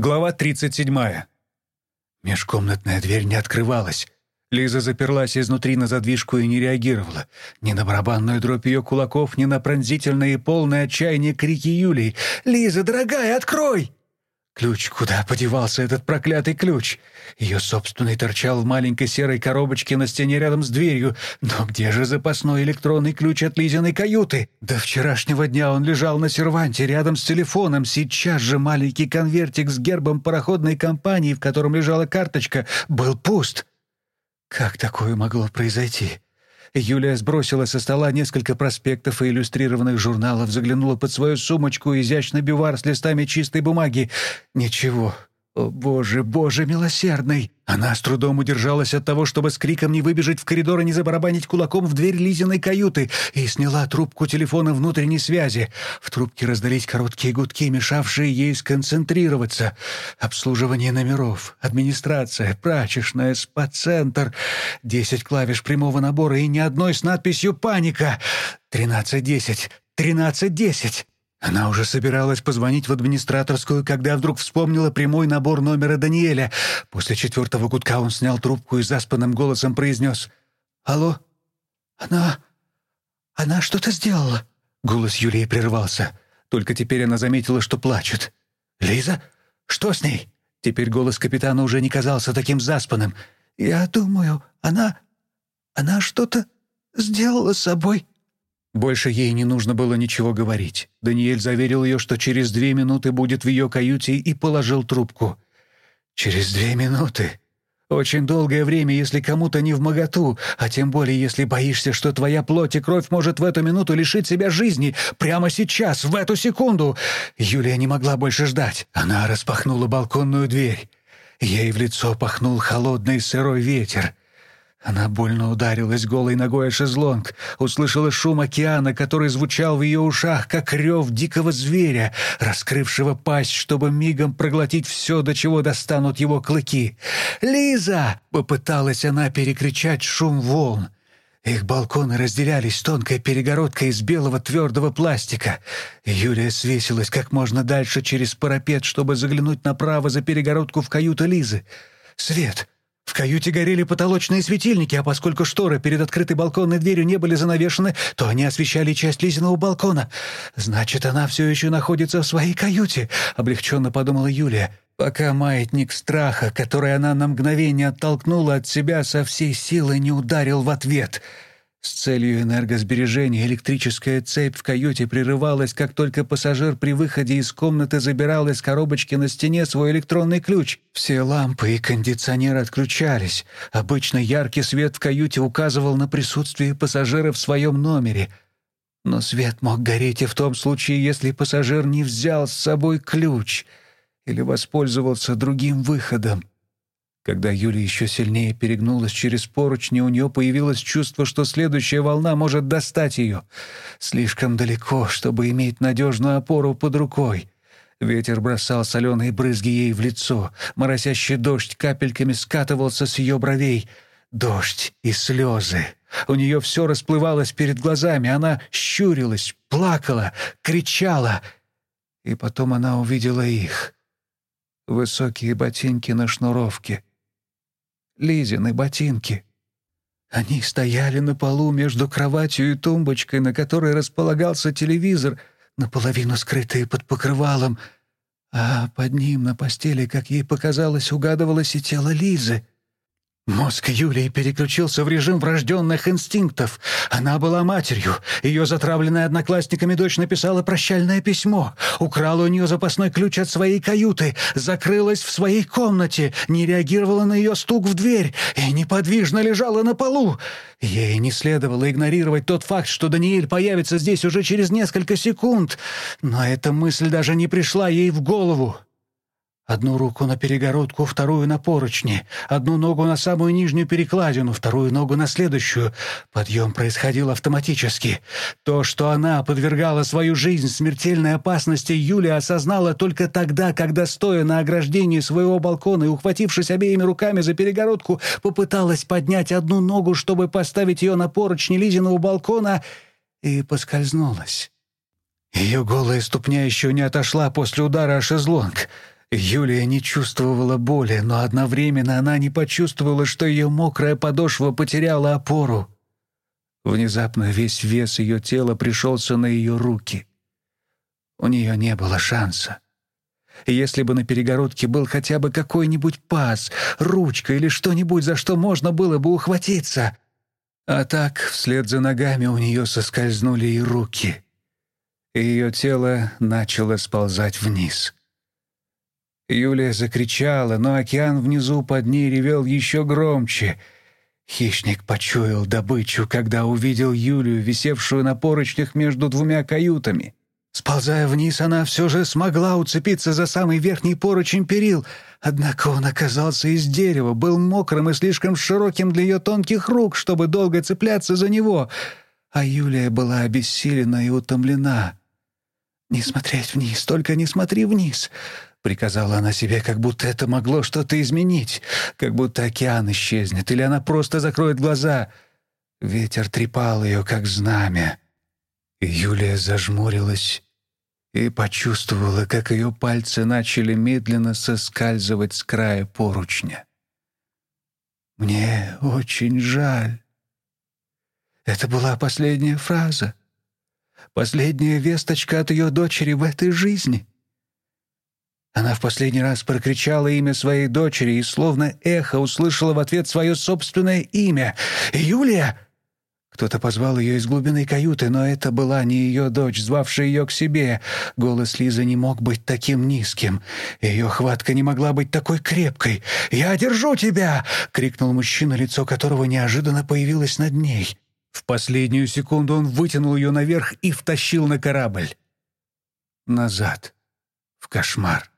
Глава 37. Межкомнатная дверь не открывалась. Лиза заперлась изнутри на задвижку и не реагировала. Ни на барабанную дробь ее кулаков, ни на пронзительные и полное отчаяние крики Юлии. «Лиза, дорогая, открой!» Ключ, куда подевался этот проклятый ключ? Ее собственный торчал в маленькой серой коробочке на стене рядом с дверью. Но где же запасной электронный ключ от Лизиной каюты? До вчерашнего дня он лежал на серванте рядом с телефоном. Сейчас же маленький конвертик с гербом пароходной компании, в котором лежала карточка, был пуст. Как такое могло произойти? Юлия сбросила со стола несколько проспектов и иллюстрированных журналов, заглянула под свою сумочку изящный бивар с листами чистой бумаги. Ничего. О, боже, боже милосердный! Она с трудом удержалась от того, чтобы с криком не выбежать в коридор и не забарабанить кулаком в дверь Лизиной каюты, и сняла трубку телефона внутренней связи. В трубке раздались короткие гудки, мешавшие ей сконцентрироваться. Обслуживание номеров, администрация, прачечная, спа-центр, десять клавиш прямого набора и ни одной с надписью «Паника». «Тринадцать десять! Тринадцать десять!» Она уже собиралась позвонить в администраторскую, когда вдруг вспомнила прямой набор номера Даниэля. После четвертого гудка он снял трубку и заспанным голосом произнес «Алло? Она... она что-то сделала?» Голос Юлии прервался. Только теперь она заметила, что плачет. «Лиза? Что с ней?» Теперь голос капитана уже не казался таким заспанным. «Я думаю, она... она что-то сделала с собой». Больше ей не нужно было ничего говорить. Даниэль заверил ее, что через две минуты будет в ее каюте, и положил трубку. «Через две минуты? Очень долгое время, если кому-то не в моготу, а тем более, если боишься, что твоя плоть и кровь может в эту минуту лишить себя жизни, прямо сейчас, в эту секунду!» Юлия не могла больше ждать. Она распахнула балконную дверь. Ей в лицо пахнул холодный сырой ветер. Она больно ударилась голой ногой о шезлонг, услышала шум океана, который звучал в ее ушах, как рев дикого зверя, раскрывшего пасть, чтобы мигом проглотить все, до чего достанут его клыки. «Лиза!» — попыталась она перекричать шум волн. Их балконы разделялись тонкой перегородкой из белого твердого пластика. Юлия свесилась как можно дальше через парапет, чтобы заглянуть направо за перегородку в каюту Лизы. «Свет!» В каюте горели потолочные светильники, а поскольку шторы перед открытой балконной дверью не были занавешены, то они освещали часть Лизиного балкона. «Значит, она все еще находится в своей каюте», — облегченно подумала Юлия, пока маятник страха, который она на мгновение оттолкнула от себя, со всей силы не ударил в ответ — с целью энергосбережения электрическая цепь в каюте прерывалась, как только пассажир при выходе из комнаты забирал из коробочки на стене свой электронный ключ. Все лампы и кондиционер отключались. Обычно яркий свет в каюте указывал на присутствие пассажира в своем номере. Но свет мог гореть и в том случае, если пассажир не взял с собой ключ или воспользовался другим выходом. Когда Юля еще сильнее перегнулась через поручни, у нее появилось чувство, что следующая волна может достать ее. Слишком далеко, чтобы иметь надежную опору под рукой. Ветер бросал соленые брызги ей в лицо. Моросящий дождь капельками скатывался с ее бровей. Дождь и слезы. У нее все расплывалось перед глазами. Она щурилась, плакала, кричала. И потом она увидела их. Высокие ботинки на шнуровке — Лизины ботинки. Они стояли на полу между кроватью и тумбочкой, на которой располагался телевизор, наполовину скрытые под покрывалом, а под ним на постели, как ей показалось, угадывалось и тело Лизы — Мозг Юлии переключился в режим врожденных инстинктов. Она была матерью. Ее затравленная одноклассниками дочь написала прощальное письмо, украла у нее запасной ключ от своей каюты, закрылась в своей комнате, не реагировала на ее стук в дверь и неподвижно лежала на полу. Ей не следовало игнорировать тот факт, что Даниэль появится здесь уже через несколько секунд, но эта мысль даже не пришла ей в голову. Одну руку на перегородку, вторую на поручни, одну ногу на самую нижнюю перекладину, вторую ногу на следующую. Подъем происходил автоматически. То, что она подвергала свою жизнь смертельной опасности, Юля осознала только тогда, когда, стоя на ограждении своего балкона и ухватившись обеими руками за перегородку, попыталась поднять одну ногу, чтобы поставить ее на поручни Лизиного балкона, и поскользнулась. Ее голая ступня еще не отошла после удара о шезлонг — Юлия не чувствовала боли, но одновременно она не почувствовала, что ее мокрая подошва потеряла опору. Внезапно весь вес ее тела пришелся на ее руки. У нее не было шанса. Если бы на перегородке был хотя бы какой-нибудь паз, ручка или что-нибудь, за что можно было бы ухватиться. А так, вслед за ногами у нее соскользнули и руки. И ее тело начало сползать вниз. Юлия закричала, но океан внизу под ней ревел еще громче. Хищник почуял добычу, когда увидел Юлию, висевшую на поручнях между двумя каютами. Сползая вниз, она все же смогла уцепиться за самый верхний поручень перил, однако он оказался из дерева, был мокрым и слишком широким для ее тонких рук, чтобы долго цепляться за него, а Юлия была обессилена и утомлена. «Не смотреть вниз, только не смотри вниз!» — приказала она себе, как будто это могло что-то изменить, как будто океан исчезнет, или она просто закроет глаза. Ветер трепал ее, как знамя. Юлия зажмурилась и почувствовала, как ее пальцы начали медленно соскальзывать с края поручня. «Мне очень жаль». Это была последняя фраза, последняя весточка от ее дочери в этой жизни. Она в последний раз прокричала имя своей дочери и словно эхо услышала в ответ свое собственное имя. «Юлия!» Кто-то позвал ее из глубины каюты, но это была не ее дочь, звавшая ее к себе. Голос Лизы не мог быть таким низким. Ее хватка не могла быть такой крепкой. «Я держу тебя!» — крикнул мужчина, лицо которого неожиданно появилось над ней. В последнюю секунду он вытянул ее наверх и втащил на корабль. Назад. В кошмар.